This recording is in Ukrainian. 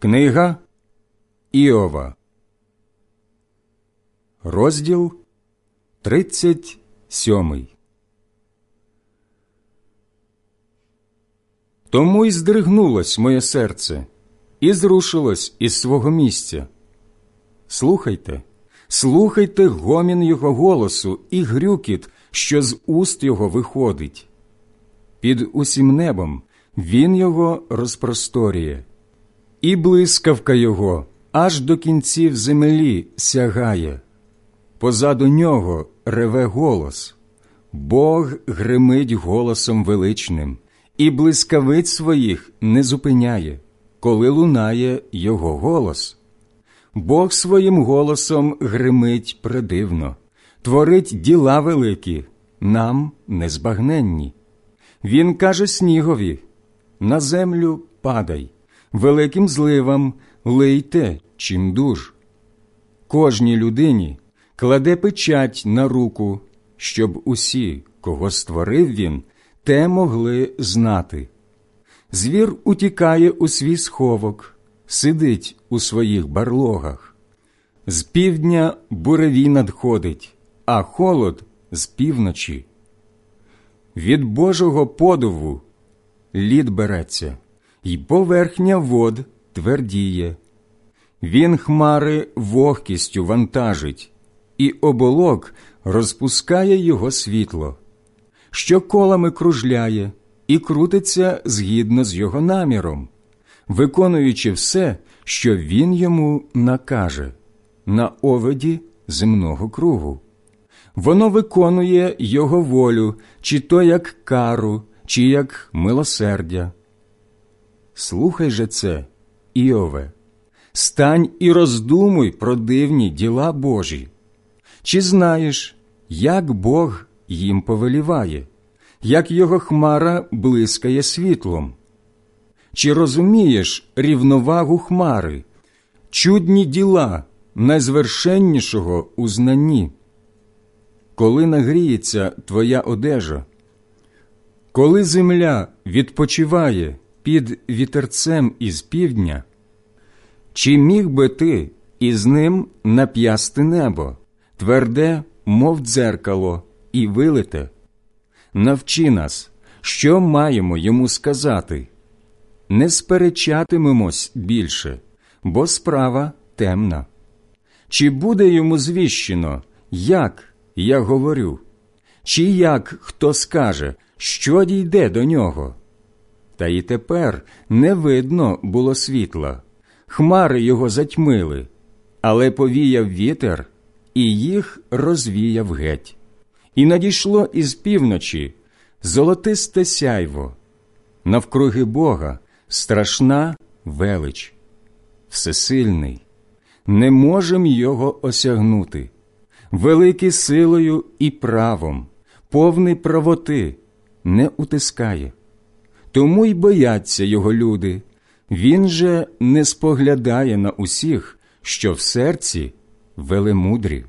Книга Іова, розділ 37 Тому й здригнулось моє серце, і зрушилось із свого місця. Слухайте, слухайте гомін його голосу і грюкіт, що з уст його виходить. Під усім небом він його розпросторює і блискавка його аж до кінців землі сягає. Позаду нього реве голос, Бог гримить голосом величним, і блискавиць своїх не зупиняє, коли лунає його голос. Бог своїм голосом гримить предивно, творить діла великі, нам незбагненні. Він каже снігові: на землю падай великим зливам лийте чим дуж. Кожній людині кладе печать на руку, щоб усі, кого створив він, те могли знати. Звір утікає у свій сховок, сидить у своїх барлогах. З півдня буревій надходить, а холод з півночі. Від Божого подову лід береться і поверхня вод твердіє. Він хмари вогкістю вантажить, і оболок розпускає його світло, що колами кружляє і крутиться згідно з його наміром, виконуючи все, що він йому накаже, на оводі земного кругу. Воно виконує його волю, чи то як кару, чи як милосердя. Слухай же це, Іове, стань і роздумуй про дивні діла Божі. Чи знаєш, як Бог їм повеліває, як його хмара блискає світлом? Чи розумієш рівновагу хмари, чудні діла найзвершеннішого у знанні? Коли нагріється твоя одежа, коли земля відпочиває під вітерцем із півдня, чи міг би ти із ним нап'ясти небо, тверде, мов дзеркало, і вилите? Навчи нас, що маємо йому сказати. Не сперечатимемось більше, бо справа темна. Чи буде йому звіщено, як я говорю, чи як хто скаже, що дійде до нього? Та й тепер не видно було світла, хмари його затьмили, але повіяв вітер і їх розвіяв геть. І надійшло із півночі золотисте сяйво, навкруги Бога страшна велич, всесильний, не можем його осягнути, великий силою і правом, повний правоти, не утискає тому й бояться його люди. Він же не споглядає на усіх, що в серці велемудрі.